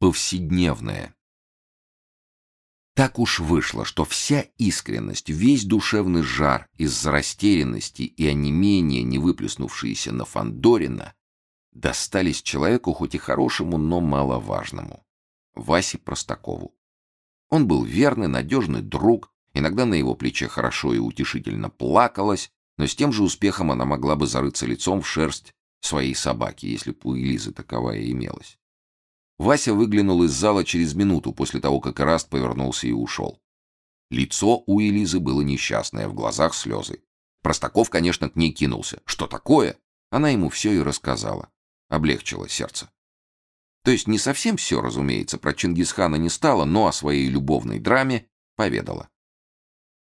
Повседневное. Так уж вышло, что вся искренность, весь душевный жар из-за растерянности и онемения, не выплеснувшиеся на Фандорина, достались человеку хоть и хорошему, но маловажному — Васе Простакову. Он был верный, надежный друг, иногда на его плече хорошо и утешительно плакалось, но с тем же успехом она могла бы зарыться лицом в шерсть своей собаки, если бы у Элизы таковая имелась. Вася выглянул из зала через минуту после того, как Раст повернулся и ушел. Лицо у Элизы было несчастное, в глазах слезы. Простаков, конечно, к ней кинулся. Что такое? Она ему все и рассказала. Облегчило сердце. То есть не совсем все, разумеется, про Чингисхана не стало, но о своей любовной драме поведала.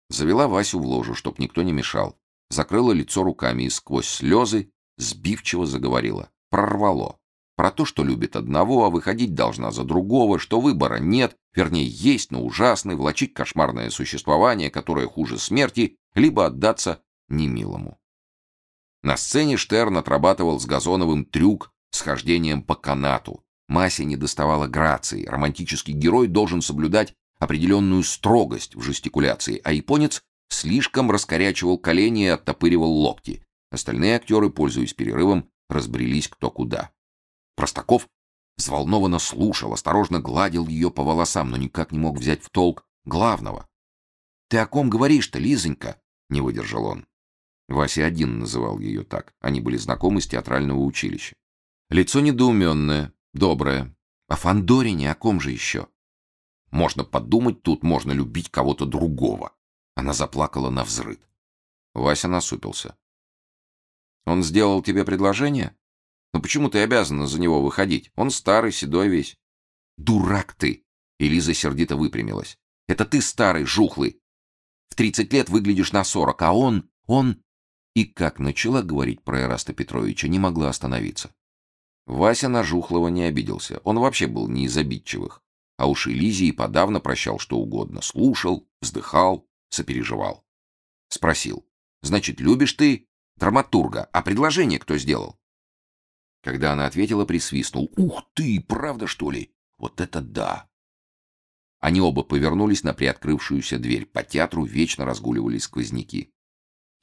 Завела Васю в ложу, чтоб никто не мешал. Закрыла лицо руками и сквозь слезы сбивчиво заговорила. Прорвало. Про то, что любит одного, а выходить должна за другого, что выбора нет, вернее, есть, но ужасный, влачить кошмарное существование, которое хуже смерти, либо отдаться немилому. На сцене Штерн отрабатывал с Газоновым трюк с хождением по канату. Масе не доставала грации. Романтический герой должен соблюдать определенную строгость в жестикуляции, а японец слишком раскорячивал колени и оттопыривал локти. Остальные актеры, пользуясь перерывом, разбрелись кто куда. Простаков взволнованно слушал, осторожно гладил ее по волосам, но никак не мог взять в толк главного. «Ты о ком говоришь-то, Лизонька?» — не выдержал он. Вася один называл ее так. Они были знакомы с театрального училища. Лицо недоуменное, доброе. О Фандорине о ком же еще? Можно подумать, тут можно любить кого-то другого. Она заплакала на взрыд. Вася насупился. Он сделал тебе предложение? Ну почему ты обязана за него выходить? Он старый, седой весь. Дурак ты! Элиза сердито выпрямилась. Это ты старый, жухлый. В тридцать лет выглядишь на сорок, а он, он... И как начала говорить про Эраста Петровича, не могла остановиться. Вася на Жухлого не обиделся. Он вообще был не из обидчивых. А уж Элизе и подавно прощал что угодно. Слушал, вздыхал, сопереживал. Спросил. «Значит, любишь ты драматурга, а предложение кто сделал?» Когда она ответила, присвистнул. «Ух ты, правда, что ли? Вот это да!» Они оба повернулись на приоткрывшуюся дверь. По театру вечно разгуливали сквозняки.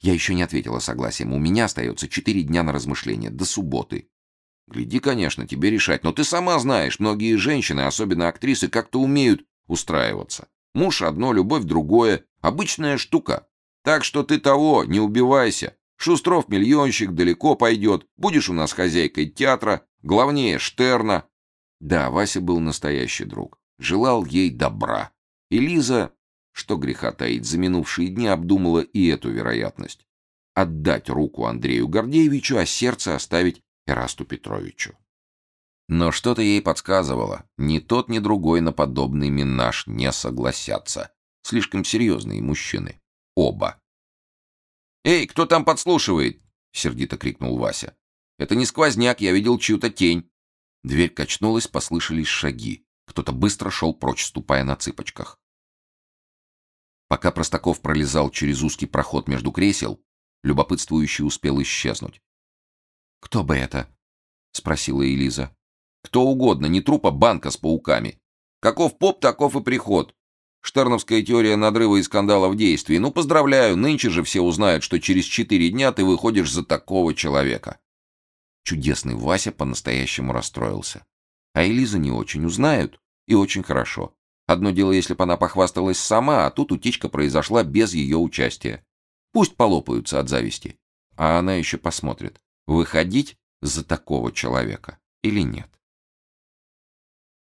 Я еще не ответила согласием. У меня остается четыре дня на размышление, до субботы. Гляди, конечно, тебе решать, но ты сама знаешь, многие женщины, особенно актрисы, как-то умеют устраиваться. Муж одно, любовь другое. Обычная штука. Так что ты того, не убивайся. Шустров миллионщик далеко пойдет. Будешь у нас хозяйкой театра, главнее Штерна. Да, Вася был настоящий друг. Желал ей добра. И Лиза что греха таить, за минувшие дни обдумала и эту вероятность. Отдать руку Андрею Гордеевичу, а сердце оставить Эрасту Петровичу. Но что-то ей подсказывало, ни тот, ни другой на подобный минаж не согласятся. Слишком серьезные мужчины. Оба. «Эй, кто там подслушивает?» — сердито крикнул Вася. «Это не сквозняк, я видел чью-то тень». Дверь качнулась, послышались шаги. Кто-то быстро шел прочь, ступая на цыпочках. Пока Простаков пролезал через узкий проход между кресел, любопытствующий успел исчезнуть. «Кто бы это?» — спросила Элиза. «Кто угодно, не трупа банка с пауками. Каков поп, таков и приход. Штерновская теория надрыва и скандала в действии. Ну, поздравляю, нынче же все узнают, что через четыре дня ты выходишь за такого человека». Чудесный Вася по-настоящему расстроился. А Элиза не очень узнают, и очень хорошо. Одно дело, если бы она похвасталась сама, а тут утечка произошла без ее участия. Пусть полопаются от зависти. А она еще посмотрит, выходить за такого человека или нет.